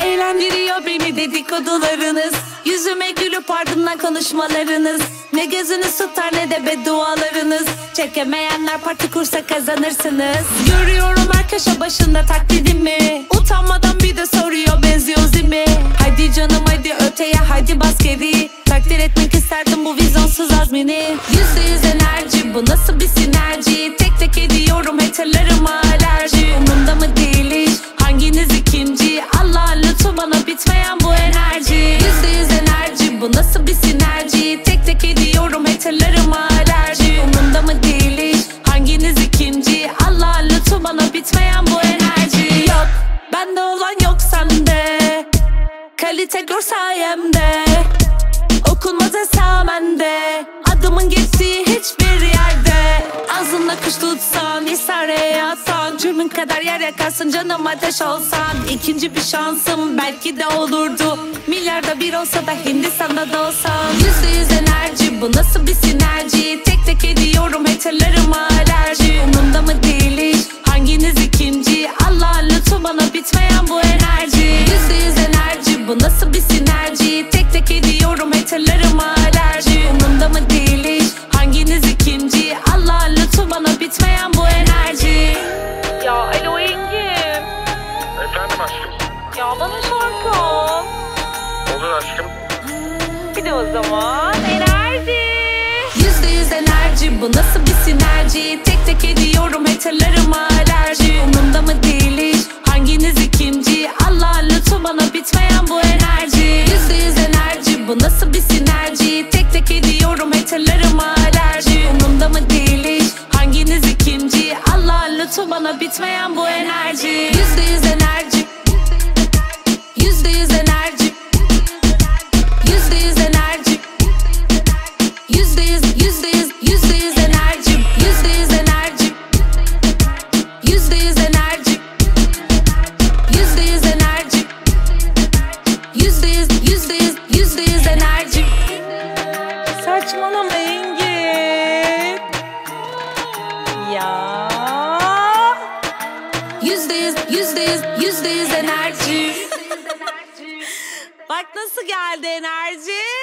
Eğlendiriyor beni dedikodularınız. Yüzüme gülüp ardından konuşmalarınız. Ne gözünüz tutar ne de beddualarınız. Çekemeyenler parti kursa kazanırsınız. Görüyorum her köşe başında taklidimi. Utanmadan bir de soruyor benziyor zimi. Hadi canım hadi öteye hadi bas geri. Takdir etmek isterdim bu vizyonsuz azmini. Yüzde yüz enerji bu nasıl bir sinerji? Tek tek ediyorum haterlarıma. alerji bana bitmeyen bu enerji. Yüzde yüz enerji bu nasıl bir sinerji? Tek tek ediyorum haterlarıma alerji. Umurumda mı değil hiç? Hanginiz ikinci? Allah lütfu bana bitmeyen bu enerji. Yok bende olan yok sende. Kalite gör sayemde. Okunmaz esamende Adımın geçtiği hiçbir yerde. Ağzınla kuş tutsan Cürmün kadar yer yakarsın canım ateş olsan. İkinci bir şansım belki de olurdu. Milyarda bir olsa da Hindistan'da da olsam Yüzde yüz enerji bu nasıl bir sinerji? Tek tek ediyorum haterlarıma alerji. Umurumda mı değil hiç? Hanginiz ikinci? Allah lütfu bana bitmeyen bu enerji. Yüzde yüz enerji bu nasıl bir sinerji? Tek tek ediyorum haterlarıma Ya bana şarkı. Olur aşkım. Bir de o zaman enerji. Yüzde yüz enerji bu nasıl bir sinerji? Tek tek ediyorum haterlarıma alerji. Umurumda mı değil hiç hanginiz ikinci? Allah lütfu bana bitmeyen bu enerji. Yüzde yüz enerji bu nasıl bir sinerji? Tek tek ediyorum haterlarıma alerji. Umurumda mı değil hiç hanginiz ikinci? Allah lütfu bana bitmeyen bu enerji. Yüzde yüz enerji yüz enerji. Yüzde yüz enerji. Yüzde yüz, yüzde yüz, yüzde yüz enerjim Yüzde yüz enerjim Yüzde yüz enerjim Yüzde yüz Yüzde yüz, yüzde yüz, yüzde yüz enerjim Saçmalama Engin. Ya. Yüzde yüz, yüzde yüz, yüzde yüz enerji Bak nasıl geldi enerji.